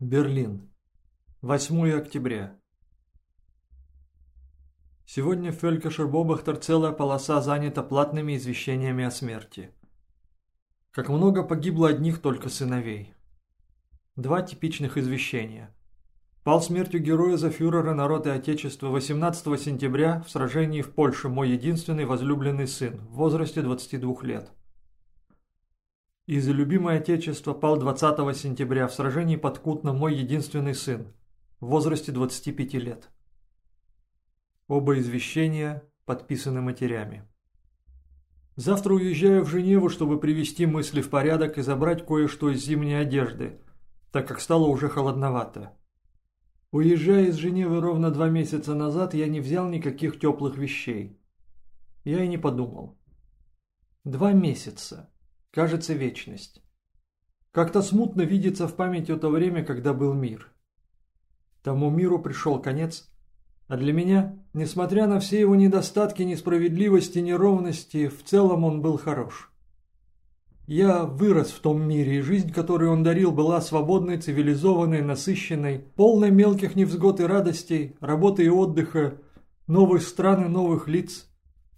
Берлин. 8 октября. Сегодня в Фелькашербобахтер целая полоса занята платными извещениями о смерти. Как много погибло одних только сыновей. Два типичных извещения. Пал смертью героя за фюрера народа и отечества 18 сентября в сражении в Польше мой единственный возлюбленный сын в возрасте 22 лет. И за любимое отечество пал 20 сентября в сражении под Кутно мой единственный сын, в возрасте 25 лет. Оба извещения подписаны матерями. Завтра уезжаю в Женеву, чтобы привести мысли в порядок и забрать кое-что из зимней одежды, так как стало уже холодновато. Уезжая из Женевы ровно два месяца назад, я не взял никаких теплых вещей. Я и не подумал. Два месяца. Кажется, вечность. Как-то смутно видится в памяти то время, когда был мир. Тому миру пришел конец, а для меня, несмотря на все его недостатки, несправедливости, неровности, в целом он был хорош. Я вырос в том мире, и жизнь, которую он дарил, была свободной, цивилизованной, насыщенной, полной мелких невзгод и радостей, работы и отдыха, новых стран и новых лиц,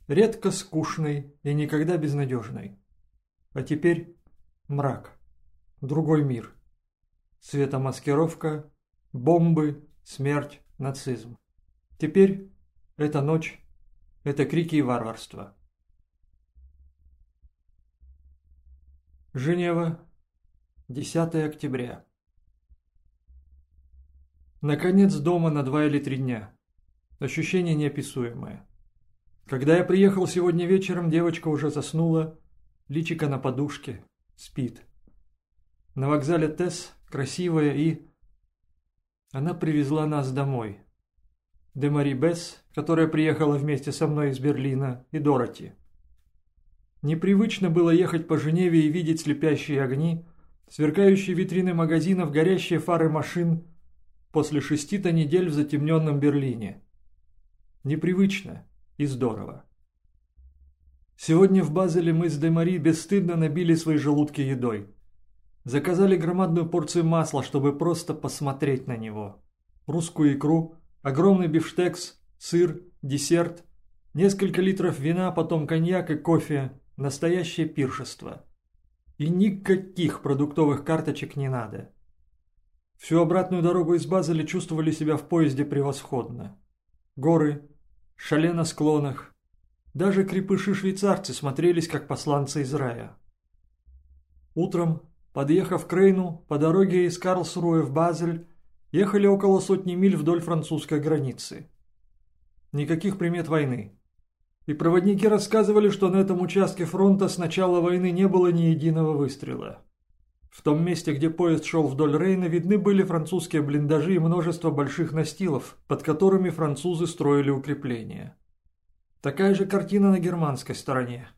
редко скучной и никогда безнадежной. А теперь мрак. Другой мир. Светомаскировка, бомбы, смерть, нацизм. Теперь это ночь, это крики и варварство. Женева, 10 октября. Наконец дома на два или три дня. Ощущение неописуемое. Когда я приехал сегодня вечером, девочка уже заснула, личико на подушке, спит. На вокзале Тесс, красивая и... Она привезла нас домой. Демари Бесс, которая приехала вместе со мной из Берлина, и Дороти. Непривычно было ехать по Женеве и видеть слепящие огни, сверкающие витрины магазинов, горящие фары машин после шести-то недель в затемненном Берлине. Непривычно и здорово. Сегодня в Базеле мы с Демари бесстыдно набили свои желудки едой. Заказали громадную порцию масла, чтобы просто посмотреть на него. Русскую икру, огромный бифштекс, сыр, десерт, несколько литров вина, потом коньяк и кофе. Настоящее пиршество. И никаких продуктовых карточек не надо. Всю обратную дорогу из Базеля чувствовали себя в поезде превосходно. Горы, шале на склонах, даже крепыши-швейцарцы смотрелись как посланцы из рая. Утром, подъехав к Рейну, по дороге из Карлсруэ в Базель, ехали около сотни миль вдоль французской границы. Никаких примет войны. И проводники рассказывали, что на этом участке фронта с начала войны не было ни единого выстрела. В том месте, где поезд шел вдоль Рейна, видны были французские блиндажи и множество больших настилов, под которыми французы строили укрепления. Такая же картина на германской стороне.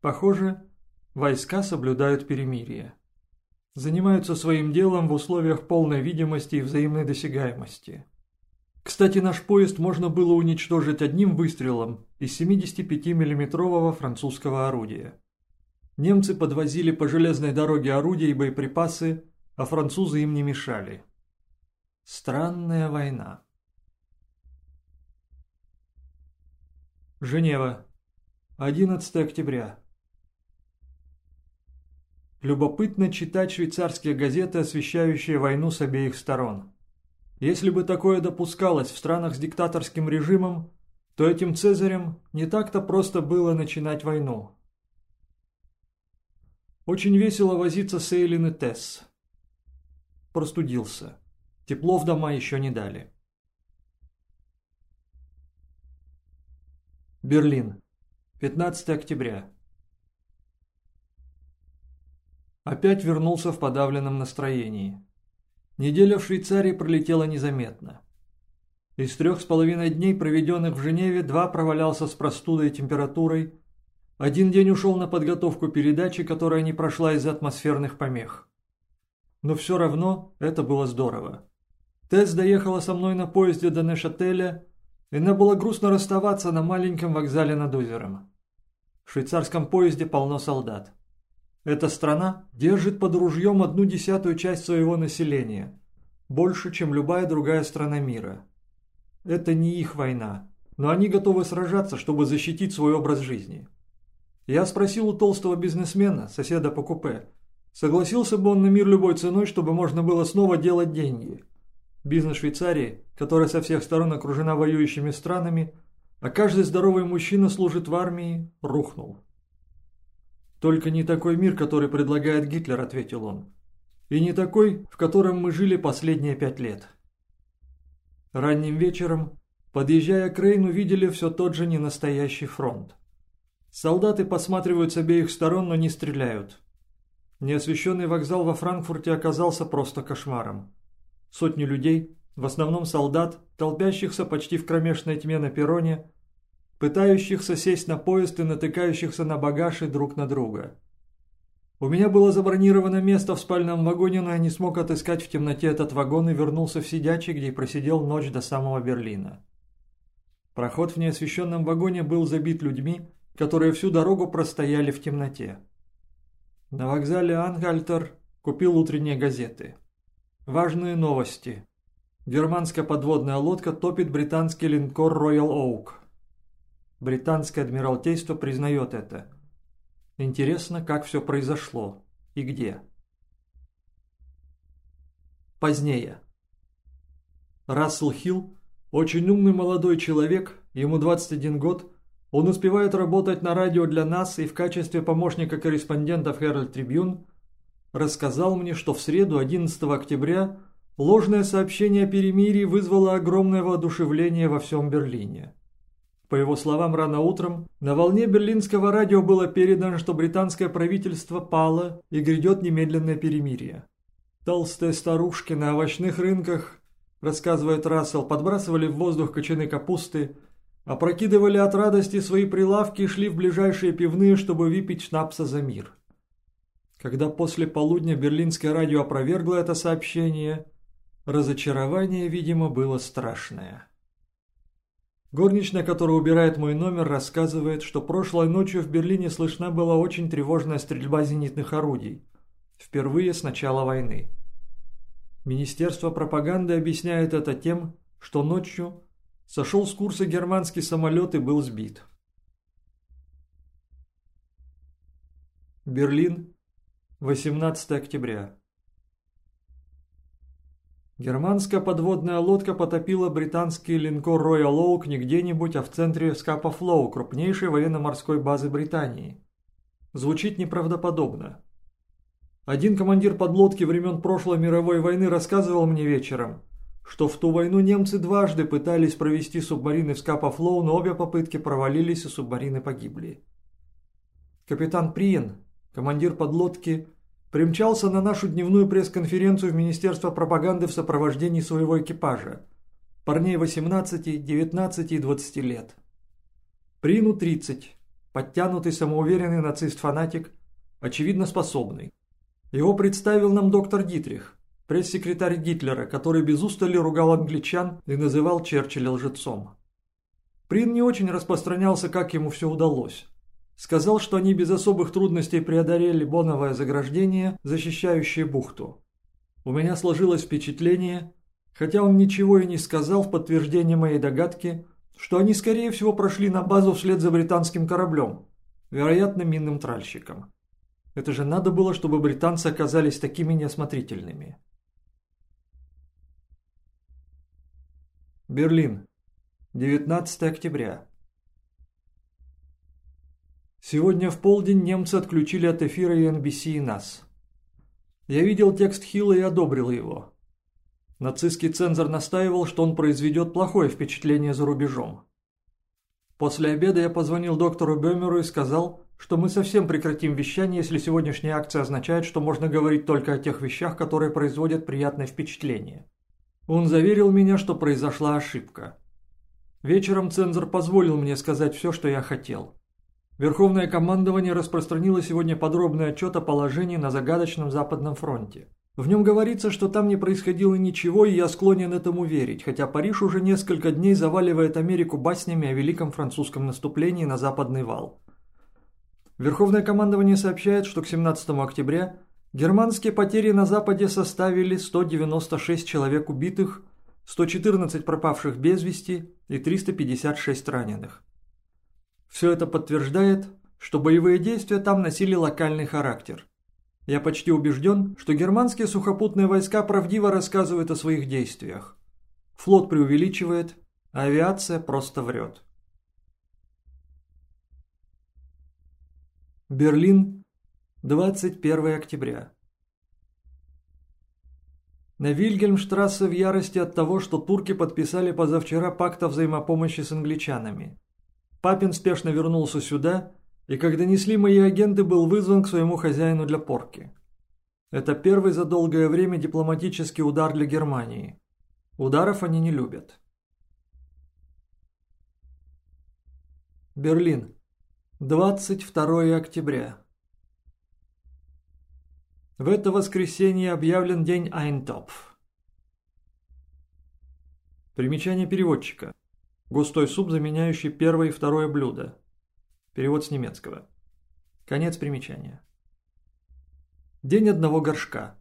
Похоже, войска соблюдают перемирие. Занимаются своим делом в условиях полной видимости и взаимной досягаемости. Кстати, наш поезд можно было уничтожить одним выстрелом из 75-миллиметрового французского орудия. Немцы подвозили по железной дороге орудия и боеприпасы, а французы им не мешали. Странная война. Женева. 11 октября. Любопытно читать швейцарские газеты, освещающие войну с обеих сторон. Если бы такое допускалось в странах с диктаторским режимом, то этим цезарям не так-то просто было начинать войну. Очень весело возиться с Эйлин и Тесс. Простудился. Тепло в дома еще не дали. Берлин. 15 октября. Опять вернулся в подавленном настроении. Неделя в Швейцарии пролетела незаметно. Из трех с половиной дней, проведенных в Женеве, два провалялся с простудой и температурой. Один день ушел на подготовку передачи, которая не прошла из-за атмосферных помех. Но все равно это было здорово. Тесс доехала со мной на поезде до Нешателя и мне было грустно расставаться на маленьком вокзале над озером. В швейцарском поезде полно солдат. Эта страна держит под ружьем одну десятую часть своего населения, больше, чем любая другая страна мира. Это не их война, но они готовы сражаться, чтобы защитить свой образ жизни. Я спросил у толстого бизнесмена, соседа по купе, согласился бы он на мир любой ценой, чтобы можно было снова делать деньги. Бизнес Швейцарии, которая со всех сторон окружена воюющими странами, а каждый здоровый мужчина служит в армии, рухнул. «Только не такой мир, который предлагает Гитлер», — ответил он. «И не такой, в котором мы жили последние пять лет». Ранним вечером, подъезжая к Рейну, видели все тот же ненастоящий фронт. Солдаты посматривают с обеих сторон, но не стреляют. Неосвещенный вокзал во Франкфурте оказался просто кошмаром. Сотни людей, в основном солдат, толпящихся почти в кромешной тьме на перроне, пытающихся сесть на поезд и натыкающихся на багаж и друг на друга. У меня было забронировано место в спальном вагоне, но я не смог отыскать в темноте этот вагон и вернулся в сидячий, где просидел ночь до самого Берлина. Проход в неосвещенном вагоне был забит людьми, которые всю дорогу простояли в темноте. На вокзале Ангальтер купил утренние газеты. Важные новости. Германская подводная лодка топит британский линкор Royal Oak. Британское адмиралтейство признает это. Интересно, как все произошло и где. Позднее. Рассел Хилл, очень умный молодой человек, ему 21 год, он успевает работать на радио для нас и в качестве помощника корреспондента в Herald Tribune рассказал мне, что в среду 11 октября ложное сообщение о перемирии вызвало огромное воодушевление во всем Берлине. По его словам, рано утром на волне берлинского радио было передано, что британское правительство пало и грядет немедленное перемирие. Толстые старушки на овощных рынках, рассказывает Рассел, подбрасывали в воздух кочаны капусты, опрокидывали от радости свои прилавки и шли в ближайшие пивные, чтобы выпить шнапса за мир. Когда после полудня берлинское радио опровергло это сообщение, разочарование, видимо, было страшное. Горничная, которая убирает мой номер, рассказывает, что прошлой ночью в Берлине слышна была очень тревожная стрельба зенитных орудий. Впервые с начала войны. Министерство пропаганды объясняет это тем, что ночью сошел с курса германский самолет и был сбит. Берлин, 18 октября. Германская подводная лодка потопила британский линкор Royal Oak не где-нибудь, а в центре Скапа Флоу, крупнейшей военно-морской базы Британии. Звучит неправдоподобно. Один командир подлодки времен прошлой мировой войны рассказывал мне вечером, что в ту войну немцы дважды пытались провести субмарины в Скапа Флоу, но обе попытки провалились и субмарины погибли. Капитан Приен, командир подлодки, примчался на нашу дневную пресс-конференцию в Министерство пропаганды в сопровождении своего экипажа. Парней 18, 19 и 20 лет. Прину 30, подтянутый самоуверенный нацист-фанатик, очевидно способный. Его представил нам доктор Дитрих, пресс-секретарь Гитлера, который без устали ругал англичан и называл Черчилля лжецом. Прин не очень распространялся, как ему все удалось. Сказал, что они без особых трудностей преодолели боновое заграждение, защищающее бухту. У меня сложилось впечатление, хотя он ничего и не сказал в подтверждение моей догадки, что они скорее всего прошли на базу вслед за британским кораблем, вероятно минным тральщиком. Это же надо было, чтобы британцы оказались такими неосмотрительными. Берлин. 19 октября. Сегодня в полдень немцы отключили от эфира и NBC и нас. Я видел текст Хилла и одобрил его. Нацистский цензор настаивал, что он произведет плохое впечатление за рубежом. После обеда я позвонил доктору Бемеру и сказал, что мы совсем прекратим вещание, если сегодняшняя акция означает, что можно говорить только о тех вещах, которые производят приятное впечатление. Он заверил меня, что произошла ошибка. Вечером цензор позволил мне сказать все, что я хотел. Верховное командование распространило сегодня подробный отчет о положении на загадочном Западном фронте. В нем говорится, что там не происходило ничего, и я склонен этому верить, хотя Париж уже несколько дней заваливает Америку баснями о великом французском наступлении на Западный вал. Верховное командование сообщает, что к 17 октября германские потери на Западе составили 196 человек убитых, 114 пропавших без вести и 356 раненых. Все это подтверждает, что боевые действия там носили локальный характер. Я почти убежден, что германские сухопутные войска правдиво рассказывают о своих действиях. Флот преувеличивает, а авиация просто врет. Берлин, 21 октября. На Вильгельмштрассе в ярости от того, что турки подписали позавчера пакт о взаимопомощи с англичанами. Папин спешно вернулся сюда и, когда несли мои агенты, был вызван к своему хозяину для порки. Это первый за долгое время дипломатический удар для Германии. Ударов они не любят. Берлин. 22 октября. В это воскресенье объявлен день Айнтопф. Примечание переводчика. Густой суп, заменяющий первое и второе блюдо. Перевод с немецкого. Конец примечания. День одного горшка.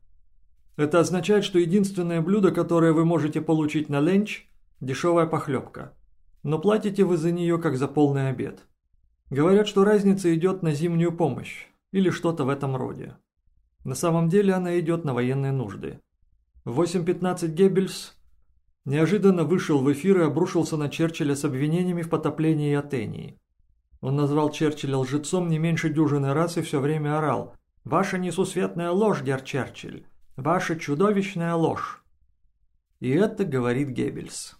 Это означает, что единственное блюдо, которое вы можете получить на ленч – дешевая похлебка. Но платите вы за нее, как за полный обед. Говорят, что разница идет на зимнюю помощь или что-то в этом роде. На самом деле она идет на военные нужды. В 8.15 Геббельс неожиданно вышел в эфир и обрушился на Черчилля с обвинениями в потоплении Атении. Он назвал Черчилля лжецом не меньше дюжины раз и все время орал «Ваша несусветная ложь, дер Черчилль! Ваша чудовищная ложь!» И это говорит Геббельс.